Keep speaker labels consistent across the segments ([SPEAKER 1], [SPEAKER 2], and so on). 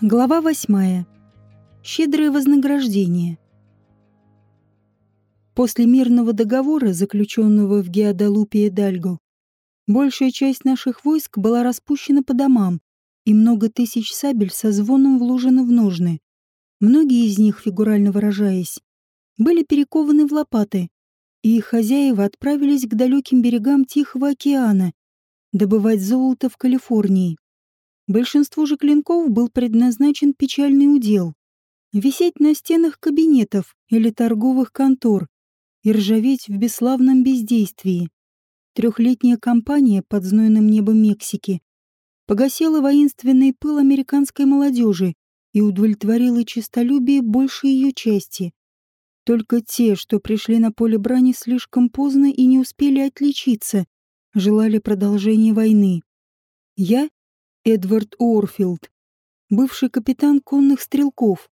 [SPEAKER 1] Глава восьмая. Щедрое вознаграждение. После мирного договора, заключенного в Геодалупе и Дальго, большая часть наших войск была распущена по домам, и много тысяч сабель со звоном вложено в ножны. Многие из них, фигурально выражаясь, были перекованы в лопаты, и их хозяева отправились к далеким берегам Тихого океана добывать золото в Калифорнии. Большинству же клинков был предназначен печальный удел — висеть на стенах кабинетов или торговых контор и ржаветь в бесславном бездействии. Трехлетняя кампания под знойным небом Мексики погасила воинственный пыл американской молодежи и удовлетворила честолюбие большей ее части. Только те, что пришли на поле брани слишком поздно и не успели отличиться, желали продолжения войны. Я Эдвард Уорфилд, бывший капитан конных стрелков,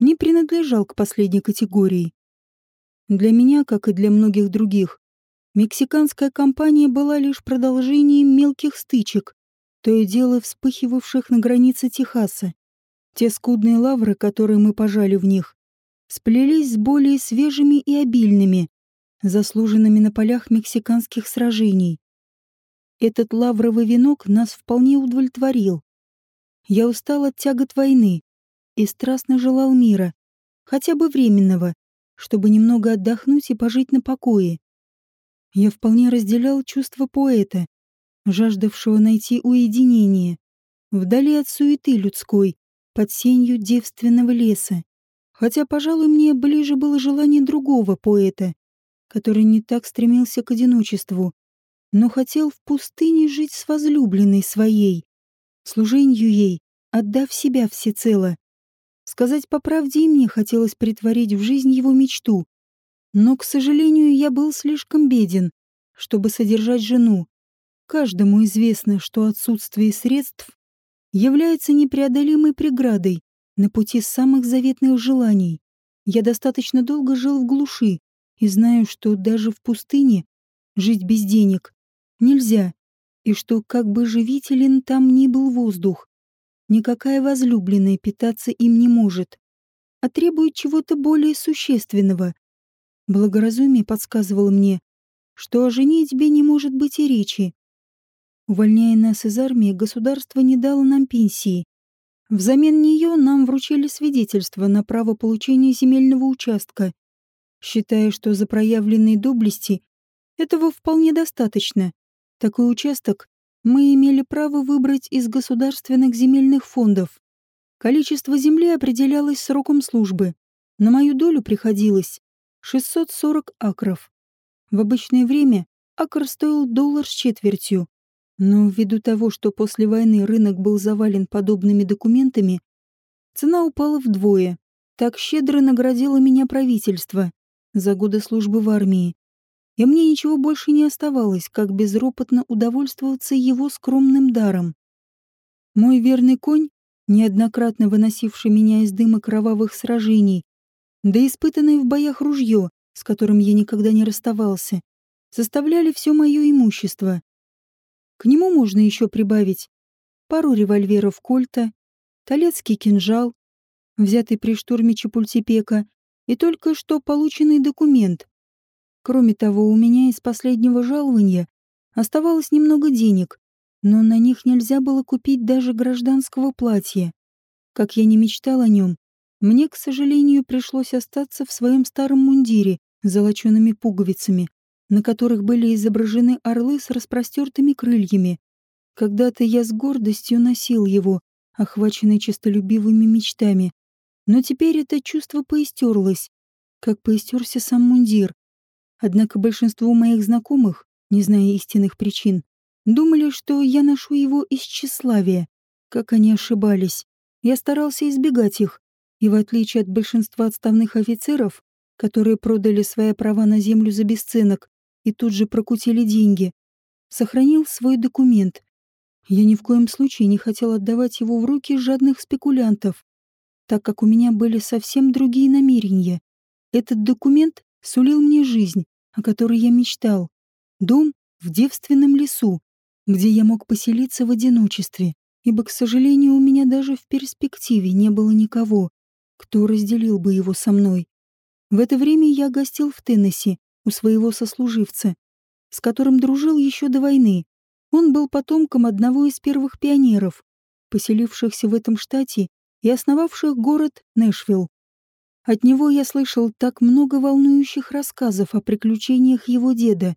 [SPEAKER 1] не принадлежал к последней категории. Для меня, как и для многих других, мексиканская кампания была лишь продолжением мелких стычек, то и дело вспыхивавших на границе Техаса. Те скудные лавры, которые мы пожали в них, сплелись с более свежими и обильными, заслуженными на полях мексиканских сражений. Этот лавровый венок нас вполне удовлетворил. Я устал от тягот войны и страстно желал мира, хотя бы временного, чтобы немного отдохнуть и пожить на покое. Я вполне разделял чувства поэта, жаждавшего найти уединение, вдали от суеты людской, под сенью девственного леса. Хотя, пожалуй, мне ближе было желание другого поэта, который не так стремился к одиночеству, но хотел в пустыне жить с возлюбленной своей, служенью ей, отдав себя всецело. Сказать по правде мне хотелось притворить в жизнь его мечту. Но, к сожалению, я был слишком беден, чтобы содержать жену. Каждому известно, что отсутствие средств является непреодолимой преградой на пути самых заветных желаний. Я достаточно долго жил в глуши и знаю, что даже в пустыне жить без денег нельзя, и что как бы живителен там ни был воздух, никакая возлюбленная питаться им не может, а требует чего-то более существенного. Благоразумие подсказывало мне, что о женитьбе не может быть и речи. Увольняя нас из армии, государство не дало нам пенсии. Взамен нее нам вручили свидетельство на право получения земельного участка, считая, что за проявленные доблести этого вполне достаточно. Такой участок мы имели право выбрать из государственных земельных фондов. Количество земли определялось сроком службы. На мою долю приходилось 640 акров. В обычное время акр стоил доллар с четвертью. Но ввиду того, что после войны рынок был завален подобными документами, цена упала вдвое. Так щедро наградило меня правительство за годы службы в армии и мне ничего больше не оставалось, как безропотно удовольствоваться его скромным даром. Мой верный конь, неоднократно выносивший меня из дыма кровавых сражений, да испытанное в боях ружье, с которым я никогда не расставался, составляли все мое имущество. К нему можно еще прибавить пару револьверов Кольта, талецкий кинжал, взятый при штурме Чапультепека, и только что полученный документ, Кроме того, у меня из последнего жалования оставалось немного денег, но на них нельзя было купить даже гражданского платья. Как я не мечтал о нем, мне, к сожалению, пришлось остаться в своем старом мундире с золочеными пуговицами, на которых были изображены орлы с распростертыми крыльями. Когда-то я с гордостью носил его, охваченный честолюбивыми мечтами. Но теперь это чувство поистерлось, как поистерся сам мундир. Однако большинство моих знакомых, не зная истинных причин, думали, что я ношу его из тщеславия. Как они ошибались. Я старался избегать их, и в отличие от большинства отставных офицеров, которые продали свои права на землю за бесценок и тут же прокутили деньги, сохранил свой документ. Я ни в коем случае не хотел отдавать его в руки жадных спекулянтов, так как у меня были совсем другие намерения. Этот документ сулил мне жизнь, о которой я мечтал. Дом в девственном лесу, где я мог поселиться в одиночестве, ибо, к сожалению, у меня даже в перспективе не было никого, кто разделил бы его со мной. В это время я гостил в Теннесси у своего сослуживца, с которым дружил еще до войны. Он был потомком одного из первых пионеров, поселившихся в этом штате и основавших город Нэшвилл. От него я слышал так много волнующих рассказов о приключениях его деда,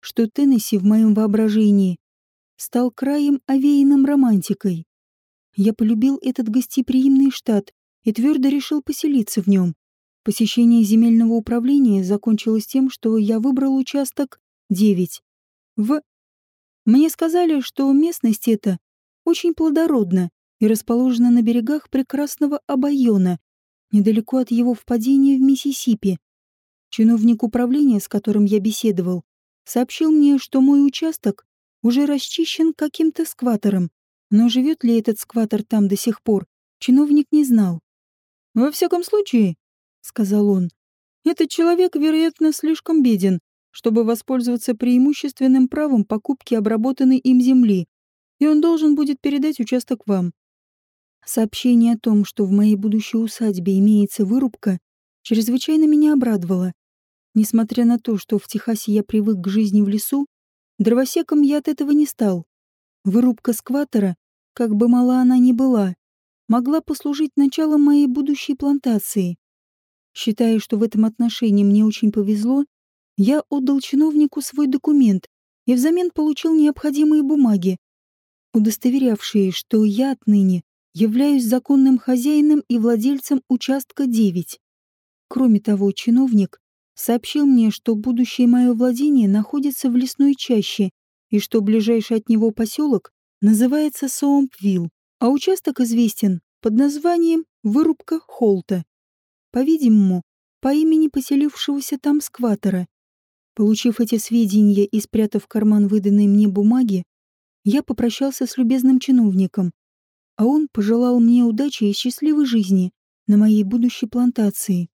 [SPEAKER 1] что Теннесси в моем воображении стал краем овеянным романтикой. Я полюбил этот гостеприимный штат и твердо решил поселиться в нем. Посещение земельного управления закончилось тем, что я выбрал участок 9. В... Мне сказали, что местность эта очень плодородна и расположена на берегах прекрасного Абайона, недалеко от его впадения в Миссисипи. Чиновник управления, с которым я беседовал, сообщил мне, что мой участок уже расчищен каким-то скватором, но живет ли этот скватор там до сих пор, чиновник не знал. «Во всяком случае», — сказал он, — «этот человек, вероятно, слишком беден, чтобы воспользоваться преимущественным правом покупки обработанной им земли, и он должен будет передать участок вам. Сообщение о том, что в моей будущей усадьбе имеется вырубка, чрезвычайно меня обрадовало. Несмотря на то, что в Техасе я привык к жизни в лесу, дровосеком я от этого не стал. Вырубка скватера, как бы мала она ни была, могла послужить началом моей будущей плантации. Считая, что в этом отношении мне очень повезло, я отдал чиновнику свой документ и взамен получил необходимые бумаги, удостоверявшие, что я отныне являюсь законным хозяином и владельцем участка 9. Кроме того, чиновник сообщил мне, что будущее мое владение находится в лесной чаще и что ближайший от него поселок называется Соумпвилл, а участок известен под названием «Вырубка Холта». По-видимому, по имени поселившегося там скватера. Получив эти сведения и спрятав в карман выданные мне бумаги, я попрощался с любезным чиновником а он пожелал мне удачи и счастливой жизни на моей будущей плантации.